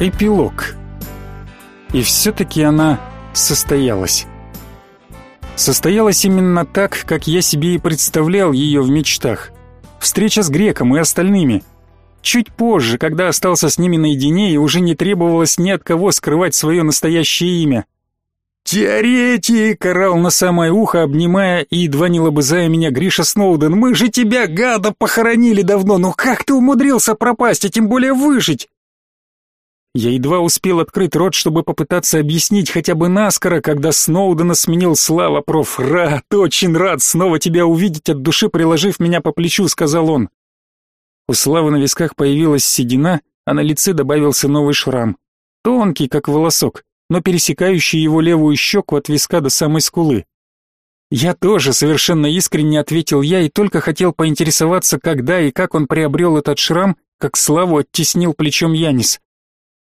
Эпилог. И все-таки она состоялась. Состоялась именно так, как я себе и представлял ее в мечтах. Встреча с Греком и остальными. Чуть позже, когда остался с ними наедине и уже не требовалось ни от кого скрывать свое настоящее имя. «Теоретик!» — орал на самое ухо, обнимая и едва не лобызая меня Гриша Сноуден. «Мы же тебя, гада, похоронили давно, но как ты умудрился пропасть, а тем более выжить?» Я едва успел открыть рот, чтобы попытаться объяснить хотя бы наскоро, когда Сноудена сменил Слава проф. «Рад, очень рад снова тебя увидеть от души, приложив меня по плечу», — сказал он. У Славы на висках появилась седина, а на лице добавился новый шрам. Тонкий, как волосок но пересекающий его левую щеку от виска до самой скулы. Я тоже совершенно искренне ответил я и только хотел поинтересоваться, когда и как он приобрел этот шрам, как Славу оттеснил плечом Янис.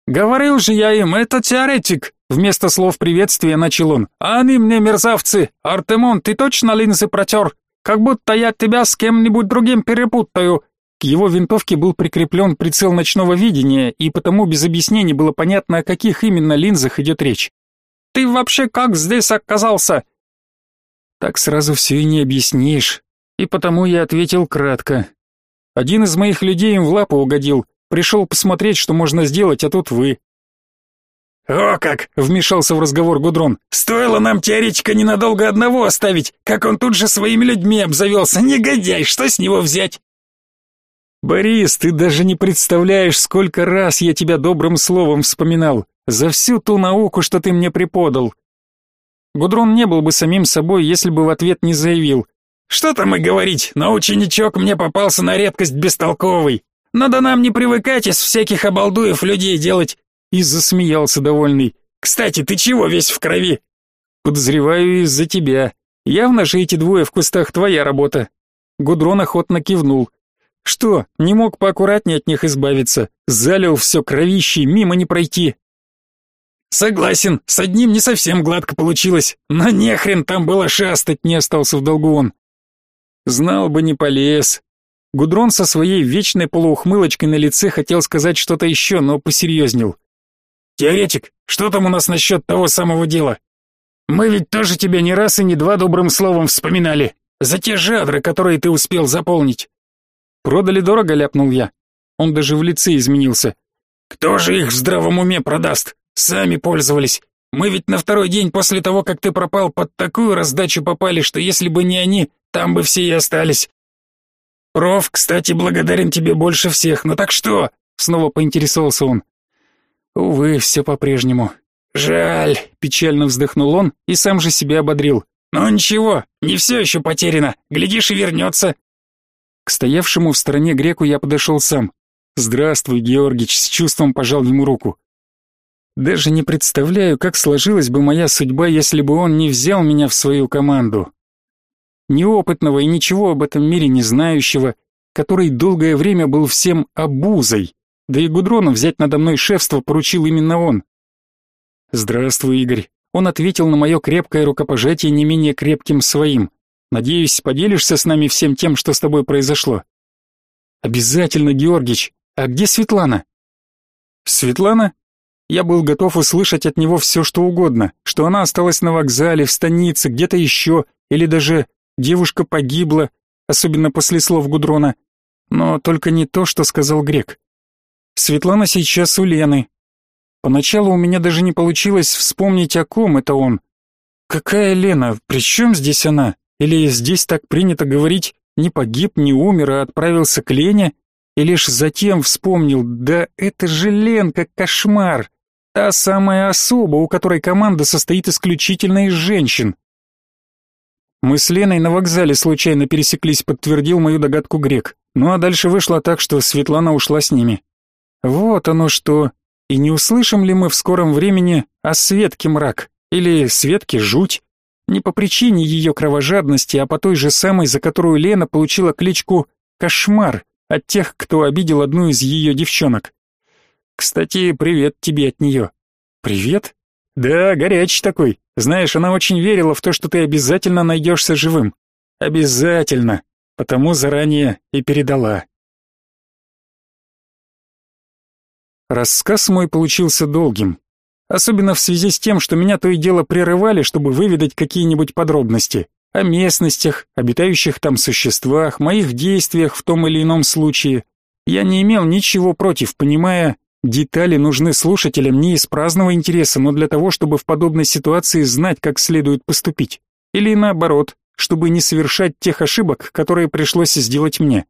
«Говорил же я им, это теоретик!» Вместо слов приветствия начал он. «А они мне мерзавцы! Артемон, ты точно линзы протер? Как будто я тебя с кем-нибудь другим перепутаю. К его винтовке был прикреплен прицел ночного видения, и потому без объяснений было понятно, о каких именно линзах идет речь. «Ты вообще как здесь оказался?» Так сразу все и не объяснишь, и потому я ответил кратко. Один из моих людей им в лапу угодил, пришел посмотреть, что можно сделать, а тут вы. «О как!» — вмешался в разговор Гудрон. «Стоило нам теоретика ненадолго одного оставить, как он тут же своими людьми обзавелся. Негодяй, что с него взять?» Борис, ты даже не представляешь, сколько раз я тебя добрым словом вспоминал за всю ту науку, что ты мне преподал. Гудрон не был бы самим собой, если бы в ответ не заявил: "Что там и говорить, но ученичок мне попался на редкость бестолковый. Надо нам не привыкать из всяких обалдуев людей делать". И засмеялся довольный. "Кстати, ты чего весь в крови?" "Подозреваю из-за тебя. Явно же эти двое в кустах твоя работа". Гудрон охотно кивнул. Что, не мог поаккуратнее от них избавиться? Залил все кровищей, мимо не пройти. Согласен, с одним не совсем гладко получилось, но нехрен там было шастать, не остался в долгу он. Знал бы, не полез. Гудрон со своей вечной полуухмылочкой на лице хотел сказать что-то еще, но посерьезнел. «Теоретик, что там у нас насчет того самого дела? Мы ведь тоже тебя не раз и не два добрым словом вспоминали, за те жадры, которые ты успел заполнить. Продали дорого, ляпнул я. Он даже в лице изменился. Кто же их в здравом уме продаст? Сами пользовались. Мы ведь на второй день после того, как ты пропал, под такую раздачу попали, что если бы не они, там бы все и остались. Проф, кстати, благодарен тебе больше всех. Ну так что? Снова поинтересовался он. Увы, все по-прежнему. Жаль, печально вздохнул он и сам же себя ободрил. Но ничего, не все еще потеряно. Глядишь и вернется. К стоявшему в стороне греку я подошел сам. «Здравствуй, Георгич», с чувством пожал ему руку. Даже не представляю, как сложилась бы моя судьба, если бы он не взял меня в свою команду. Неопытного и ничего об этом мире не знающего, который долгое время был всем обузой, да и Гудрона взять надо мной шефство поручил именно он. «Здравствуй, Игорь», он ответил на мое крепкое рукопожатие не менее крепким своим. Надеюсь, поделишься с нами всем тем, что с тобой произошло. Обязательно, Георгич. А где Светлана? Светлана? Я был готов услышать от него все, что угодно, что она осталась на вокзале, в станице, где-то еще, или даже девушка погибла, особенно после слов Гудрона. Но только не то, что сказал Грек. Светлана сейчас у Лены. Поначалу у меня даже не получилось вспомнить, о ком это он. Какая Лена? При чем здесь она? Или здесь так принято говорить «не погиб, не умер, а отправился к Лене», и лишь затем вспомнил «да это же Ленка, кошмар!» Та самая особа, у которой команда состоит исключительно из женщин. Мы с Леной на вокзале случайно пересеклись, подтвердил мою догадку Грек. Ну а дальше вышло так, что Светлана ушла с ними. Вот оно что. И не услышим ли мы в скором времени о Светке мрак или Светке жуть? Не по причине ее кровожадности, а по той же самой, за которую Лена получила кличку «Кошмар» от тех, кто обидел одну из ее девчонок. Кстати, привет тебе от нее. Привет? Да, горячий такой. Знаешь, она очень верила в то, что ты обязательно найдешься живым. Обязательно. Потому заранее и передала. Рассказ мой получился долгим. Особенно в связи с тем, что меня то и дело прерывали, чтобы выведать какие-нибудь подробности о местностях, обитающих там существах, моих действиях в том или ином случае. Я не имел ничего против, понимая, детали нужны слушателям не из праздного интереса, но для того, чтобы в подобной ситуации знать, как следует поступить. Или наоборот, чтобы не совершать тех ошибок, которые пришлось сделать мне.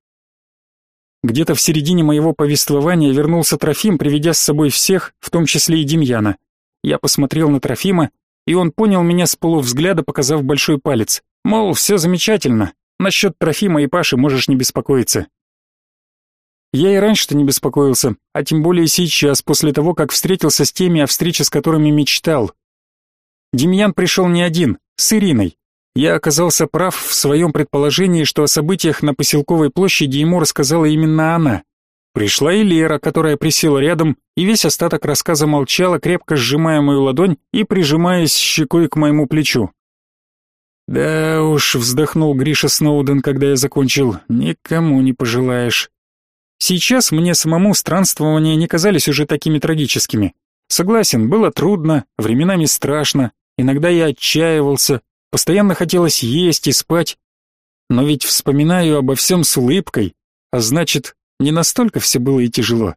Где-то в середине моего повествования вернулся Трофим, приведя с собой всех, в том числе и Демьяна. Я посмотрел на Трофима, и он понял меня с полувзгляда, показав большой палец. Мол, все замечательно, насчет Трофима и Паши можешь не беспокоиться. Я и раньше-то не беспокоился, а тем более сейчас, после того, как встретился с теми, о встрече с которыми мечтал. Демьян пришел не один, с Ириной. Я оказался прав в своем предположении, что о событиях на поселковой площади ему рассказала именно она. Пришла и Лера, которая присела рядом, и весь остаток рассказа молчала, крепко сжимая мою ладонь и прижимаясь щекой к моему плечу. «Да уж», — вздохнул Гриша Сноуден, когда я закончил, — «никому не пожелаешь». Сейчас мне самому странствования не казались уже такими трагическими. Согласен, было трудно, временами страшно, иногда я отчаивался, Постоянно хотелось есть и спать. Но ведь вспоминаю обо всем с улыбкой, а значит, не настолько все было и тяжело.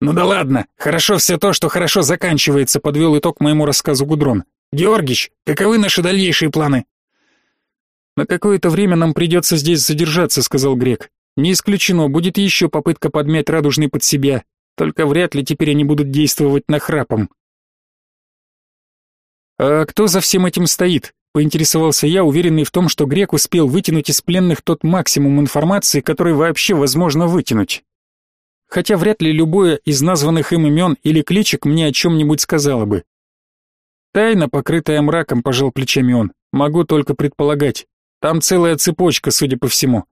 «Ну да ладно, хорошо все то, что хорошо заканчивается», подвел итог моему рассказу Гудрон. «Георгич, каковы наши дальнейшие планы?» «На какое-то время нам придется здесь задержаться», — сказал Грек. «Не исключено, будет еще попытка подмять радужный под себя, только вряд ли теперь они будут действовать нахрапом. «А кто за всем этим стоит?» — поинтересовался я, уверенный в том, что Грек успел вытянуть из пленных тот максимум информации, который вообще возможно вытянуть. Хотя вряд ли любое из названных им имен или кличек мне о чем-нибудь сказала бы. Тайна, покрытая мраком, пожал плечами он. Могу только предполагать. Там целая цепочка, судя по всему.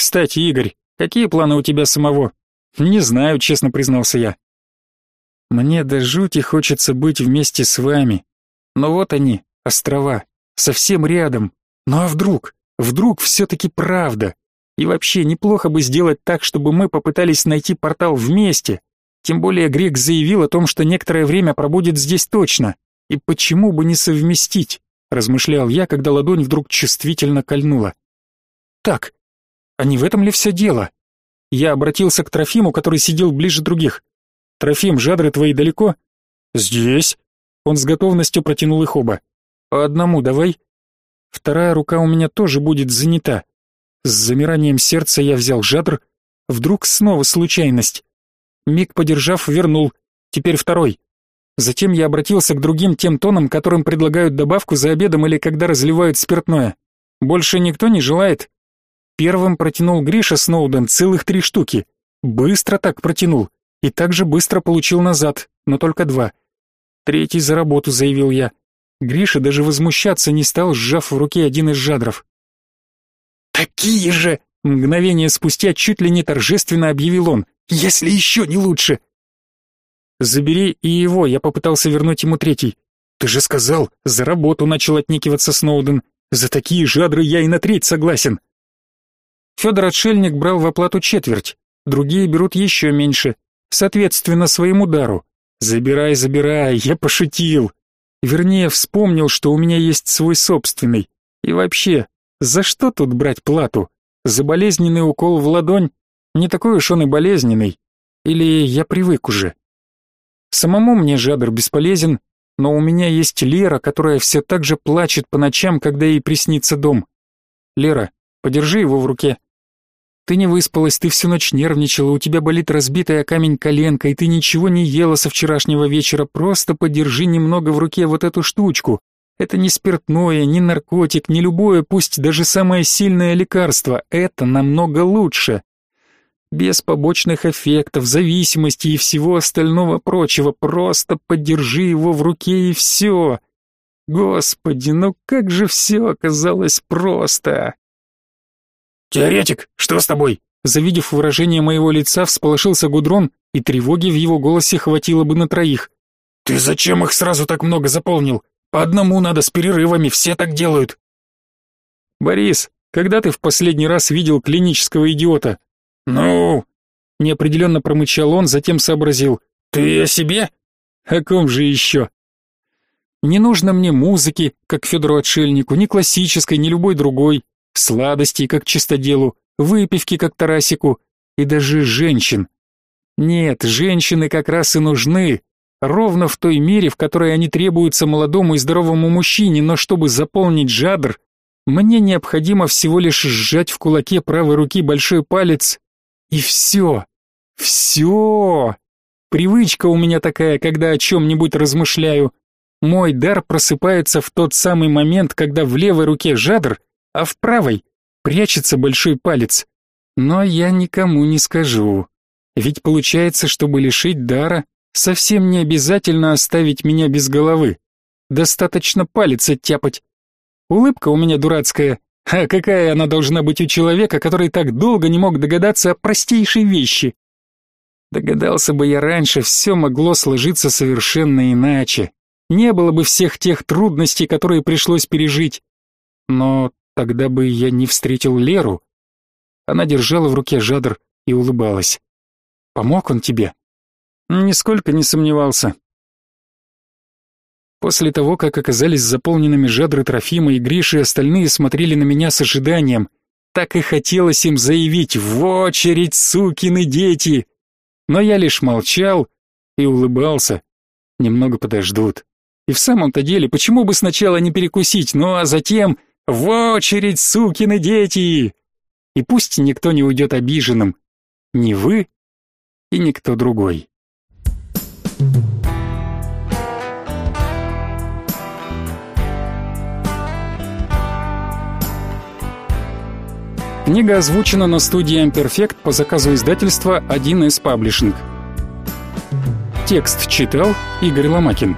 Кстати, Игорь, какие планы у тебя самого? Не знаю, честно признался я. Мне до жути хочется быть вместе с вами, но вот они, острова, совсем рядом. Ну а вдруг? Вдруг все-таки правда? И вообще неплохо бы сделать так, чтобы мы попытались найти портал вместе. Тем более Грек заявил о том, что некоторое время пробудет здесь точно. И почему бы не совместить? Размышлял я, когда ладонь вдруг чувствительно кольнула. Так, а не в этом ли все дело? Я обратился к Трофиму, который сидел ближе других. Трофим, жадры твои далеко? Здесь, он с готовностью протянул их оба. «По одному давай». Вторая рука у меня тоже будет занята. С замиранием сердца я взял жадр. Вдруг снова случайность. Миг подержав, вернул. Теперь второй. Затем я обратился к другим тем тонам, которым предлагают добавку за обедом или когда разливают спиртное. Больше никто не желает. Первым протянул Гриша Сноуден целых три штуки. Быстро так протянул. И также быстро получил назад, но только два. Третий за работу, заявил я. Гриша даже возмущаться не стал, сжав в руке один из жадров. «Такие же!» — мгновение спустя чуть ли не торжественно объявил он. «Если еще не лучше!» «Забери и его», — я попытался вернуть ему третий. «Ты же сказал, за работу начал отнекиваться Сноуден. За такие жадры я и на треть согласен». Федор Отшельник брал в оплату четверть, другие берут еще меньше, соответственно своему дару. Забирай, забирай, я пошутил. Вернее, вспомнил, что у меня есть свой собственный. И вообще, за что тут брать плату? За болезненный укол в ладонь? Не такой уж он и болезненный. Или я привык уже? Самому мне жадр бесполезен, но у меня есть Лера, которая все так же плачет по ночам, когда ей приснится дом. Лера, подержи его в руке. Ты не выспалась, ты всю ночь нервничала, у тебя болит разбитая камень коленка, и ты ничего не ела со вчерашнего вечера, просто подержи немного в руке вот эту штучку. Это не спиртное, не наркотик, не любое, пусть даже самое сильное лекарство, это намного лучше. Без побочных эффектов, зависимости и всего остального прочего, просто подержи его в руке и все. Господи, ну как же все оказалось просто. «Теоретик, что с тобой?» Завидев выражение моего лица, всполошился Гудрон, и тревоги в его голосе хватило бы на троих. «Ты зачем их сразу так много заполнил? По одному надо с перерывами, все так делают». «Борис, когда ты в последний раз видел клинического идиота?» «Ну...» неопределенно промычал он, затем сообразил. Ты о себе? О ком же еще? Не нужно мне музыки, как Федору Отшельнику, ни классической, ни любой другой, сладостей, как чистоделу, выпивки, как Тарасику, и даже женщин. Нет, женщины как раз и нужны, ровно в той мере, в которой они требуются молодому и здоровому мужчине, но чтобы заполнить жадр, мне необходимо всего лишь сжать в кулаке правой руки большой палец, и все. Все. Привычка у меня такая, когда о чем-нибудь размышляю. Мой дар просыпается в тот самый момент, когда в левой руке жадр, а в правой прячется большой палец. Но я никому не скажу. Ведь получается, чтобы лишить дара, совсем не обязательно оставить меня без головы. Достаточно палец оттяпать. Улыбка у меня дурацкая. А какая она должна быть у человека, который так долго не мог догадаться о простейшей вещи? Догадался бы я раньше, все могло сложиться совершенно иначе. Не было бы всех тех трудностей, которые пришлось пережить. Но тогда бы я не встретил Леру. Она держала в руке жадр и улыбалась. Помог он тебе? Нисколько не сомневался. После того, как оказались заполненными жадры Трофима и Гриши, остальные смотрели на меня с ожиданием. Так и хотелось им заявить «В очередь, сукины дети!» Но я лишь молчал и улыбался. Немного подождут. И в самом-то деле, почему бы сначала не перекусить, ну а затем «В очередь, сукины дети!» И пусть никто не уйдет обиженным. Ни вы и никто другой. Книга озвучена на студии Amperfect по заказу издательства 1С Publishing. Текст читал Игорь Ломакин.